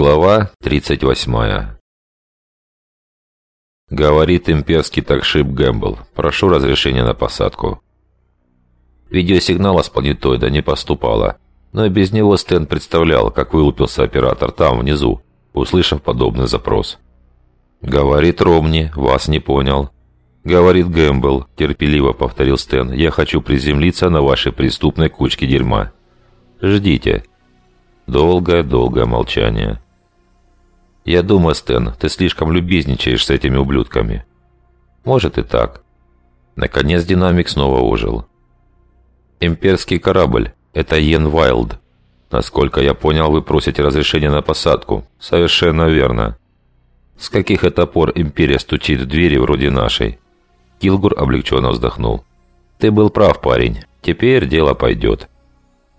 Глава 38. Говорит имперский такшип Гэмбл. Прошу разрешения на посадку. Видеосигнала с планетоида не поступало, но и без него Стэн представлял, как вылупился оператор там, внизу, услышав подобный запрос. «Говорит Ромни, вас не понял». «Говорит Гэмбл», – терпеливо повторил Стэн, – «я хочу приземлиться на вашей преступной кучке дерьма». «Ждите». Долгое-долгое молчание. «Я думаю, Стэн, ты слишком любезничаешь с этими ублюдками». «Может и так». Наконец динамик снова ожил. «Имперский корабль. Это Йен Вайлд. Насколько я понял, вы просите разрешения на посадку. Совершенно верно. С каких это пор Империя стучит в двери вроде нашей?» Килгур облегченно вздохнул. «Ты был прав, парень. Теперь дело пойдет».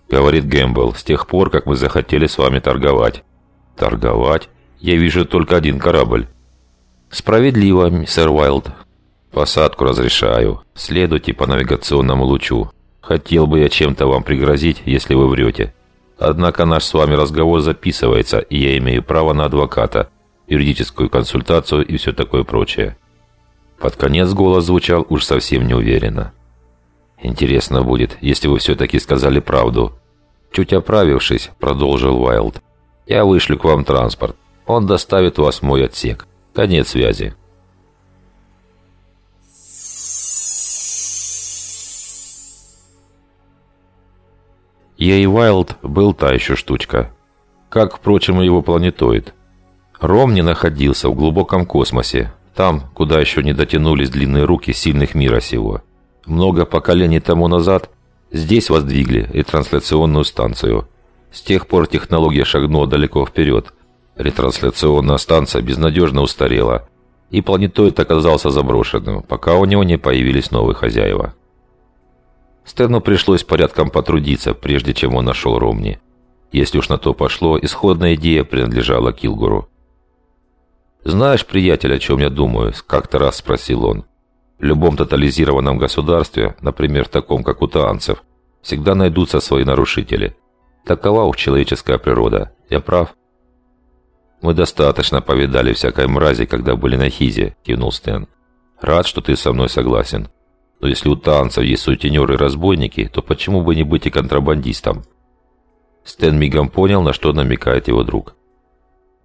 Говорит Гэмбл, с тех пор, как мы захотели с вами торговать. Торговать? Я вижу только один корабль. Справедливо, мистер Уайлд. Посадку разрешаю. Следуйте по навигационному лучу. Хотел бы я чем-то вам пригрозить, если вы врете. Однако наш с вами разговор записывается, и я имею право на адвоката, юридическую консультацию и все такое прочее. Под конец голос звучал уж совсем неуверенно. Интересно будет, если вы все-таки сказали правду. Чуть оправившись, продолжил Уайлд. Я вышлю к вам транспорт. Он доставит вас в мой отсек. Конец связи. Ей Вайлд был та еще штучка. Как, впрочем, и его планетоид. Ром не находился в глубоком космосе, там, куда еще не дотянулись длинные руки сильных мира сего. Много поколений тому назад здесь воздвигли ретрансляционную станцию. С тех пор технология шагнула далеко вперед. Ретрансляционная станция безнадежно устарела, и планетоид оказался заброшенным, пока у него не появились новые хозяева. Стэну пришлось порядком потрудиться, прежде чем он нашел Ромни. Если уж на то пошло, исходная идея принадлежала Килгуру. «Знаешь, приятель, о чем я думаю?» – как-то раз спросил он. В любом тотализированном государстве, например, таком, как у танцев, всегда найдутся свои нарушители. Такова уж человеческая природа. Я прав? «Мы достаточно повидали всякой мрази, когда были на Хизе», – кивнул Стэн. «Рад, что ты со мной согласен. Но если у танцев есть сутенеры и разбойники, то почему бы не быть и контрабандистом?» Стэн мигом понял, на что намекает его друг.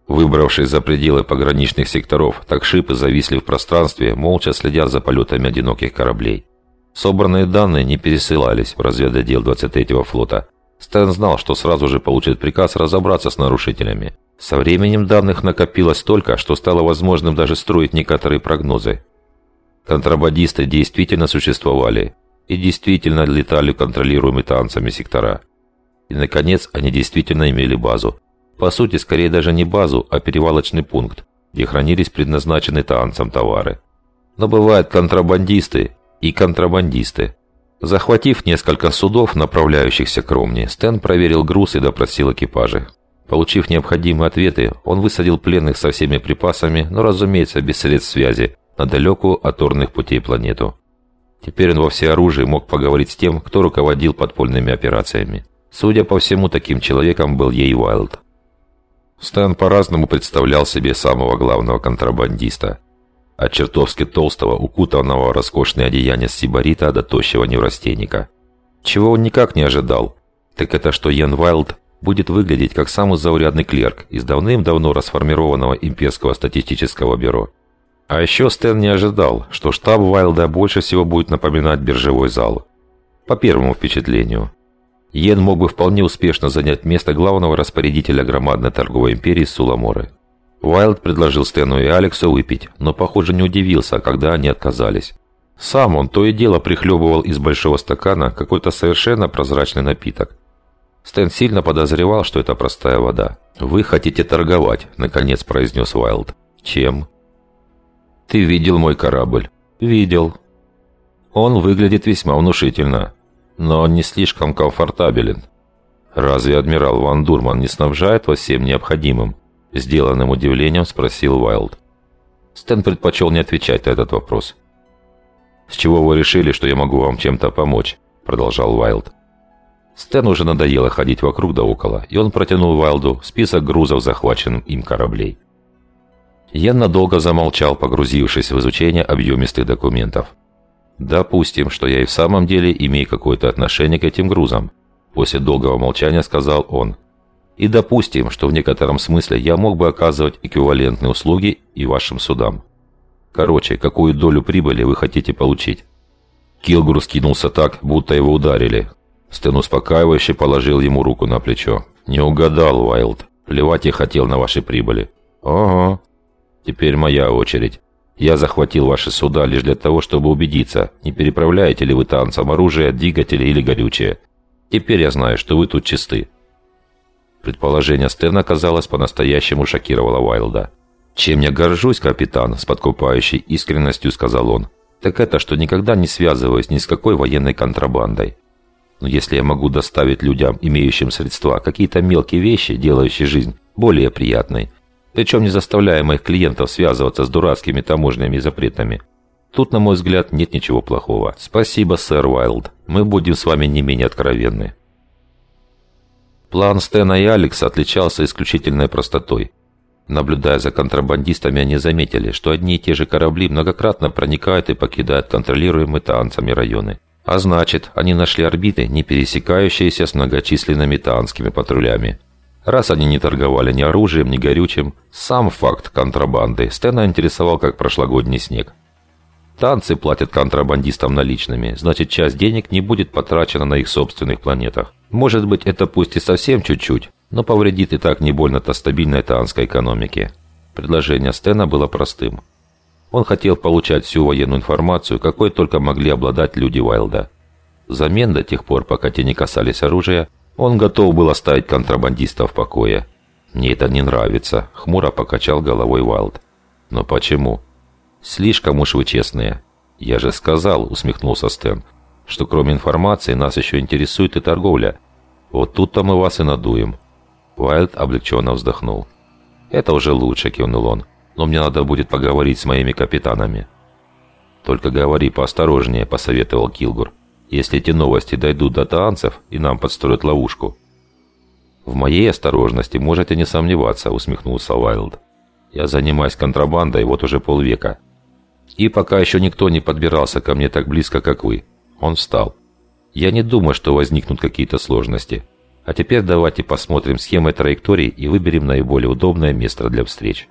Выбравшись за пределы пограничных секторов, такшипы зависли в пространстве, молча следя за полетами одиноких кораблей. Собранные данные не пересылались в разведотдел 23-го флота. Стэн знал, что сразу же получит приказ разобраться с нарушителями. Со временем данных накопилось столько, что стало возможным даже строить некоторые прогнозы. Контрабандисты действительно существовали и действительно летали контролируемые танцами сектора. И, наконец, они действительно имели базу. По сути, скорее даже не базу, а перевалочный пункт, где хранились предназначенные танцам товары. Но бывают контрабандисты и контрабандисты. Захватив несколько судов, направляющихся к Ромне, Стэн проверил груз и допросил экипажи. Получив необходимые ответы, он высадил пленных со всеми припасами, но, разумеется, без средств связи, на далекую от орных путей планету. Теперь он во всеоружии мог поговорить с тем, кто руководил подпольными операциями. Судя по всему, таким человеком был Ей Уайлд. Стэн по-разному представлял себе самого главного контрабандиста. От чертовски толстого, укутанного в роскошные одеяния сибарита до тощего неврастенника. Чего он никак не ожидал, так это что Йен Вайлд будет выглядеть как самый заурядный клерк из давным-давно расформированного имперского статистического бюро. А еще Стэн не ожидал, что штаб Вайлда больше всего будет напоминать биржевой зал. По первому впечатлению – Йен мог бы вполне успешно занять место главного распорядителя громадной торговой империи Суламоры. Уайлд предложил Стэну и Алексу выпить, но, похоже, не удивился, когда они отказались. Сам он то и дело прихлебывал из большого стакана какой-то совершенно прозрачный напиток. Стэн сильно подозревал, что это простая вода. «Вы хотите торговать», — наконец произнес Уайлд. «Чем?» «Ты видел мой корабль?» «Видел». «Он выглядит весьма внушительно но он не слишком комфортабелен. Разве адмирал Ван Дурман не снабжает вас всем необходимым? Сделанным удивлением спросил Уайлд. Стэн предпочел не отвечать на этот вопрос. «С чего вы решили, что я могу вам чем-то помочь?» Продолжал Уайлд. Стэн уже надоело ходить вокруг да около, и он протянул Вайлду список грузов, захваченных им кораблей. Йен надолго замолчал, погрузившись в изучение объемистых документов. «Допустим, что я и в самом деле имею какое-то отношение к этим грузам», после долгого молчания сказал он. «И допустим, что в некотором смысле я мог бы оказывать эквивалентные услуги и вашим судам. Короче, какую долю прибыли вы хотите получить?» Килгур скинулся так, будто его ударили. Стэн успокаивающе положил ему руку на плечо. «Не угадал, Уайлд. Плевать я хотел на ваши прибыли». «Ага. Теперь моя очередь. Я захватил ваши суда лишь для того, чтобы убедиться, не переправляете ли вы танцам оружие, двигатели или горючее. Теперь я знаю, что вы тут чисты». Предположение Стерна, казалось, по-настоящему шокировало Уайлда. «Чем я горжусь, капитан?» – с подкупающей искренностью сказал он. «Так это, что никогда не связываюсь ни с какой военной контрабандой. Но если я могу доставить людям, имеющим средства, какие-то мелкие вещи, делающие жизнь более приятной, причем не заставляя моих клиентов связываться с дурацкими таможенными запретами. Тут, на мой взгляд, нет ничего плохого. Спасибо, сэр Уайлд. Мы будем с вами не менее откровенны. План Стэна и Алекса отличался исключительной простотой. Наблюдая за контрабандистами, они заметили, что одни и те же корабли многократно проникают и покидают контролируемые танцами районы. А значит, они нашли орбиты, не пересекающиеся с многочисленными таанскими патрулями. Раз они не торговали ни оружием, ни горючим, сам факт контрабанды Стэна интересовал как прошлогодний снег. Танцы платят контрабандистам наличными, значит часть денег не будет потрачена на их собственных планетах. Может быть, это пусть и совсем чуть-чуть, но повредит и так не больно-то стабильной таанской экономике. Предложение Стена было простым. Он хотел получать всю военную информацию, какой только могли обладать люди Уайлда. Взамен до тех пор, пока те не касались оружия, он готов был оставить контрабандиста в покое. «Мне это не нравится», — хмуро покачал головой Уайлд. «Но почему?» «Слишком уж вы честные». «Я же сказал», — усмехнулся Стэн, «что кроме информации нас еще интересует и торговля. Вот тут-то мы вас и надуем». Уайлд облегченно вздохнул. «Это уже лучше», — кивнул он. «Но мне надо будет поговорить с моими капитанами». «Только говори поосторожнее», — посоветовал Килгур если эти новости дойдут до таанцев и нам подстроят ловушку. «В моей осторожности можете не сомневаться», — усмехнулся Уайлд. «Я занимаюсь контрабандой вот уже полвека. И пока еще никто не подбирался ко мне так близко, как вы». Он встал. «Я не думаю, что возникнут какие-то сложности. А теперь давайте посмотрим схемы траекторий и выберем наиболее удобное место для встреч».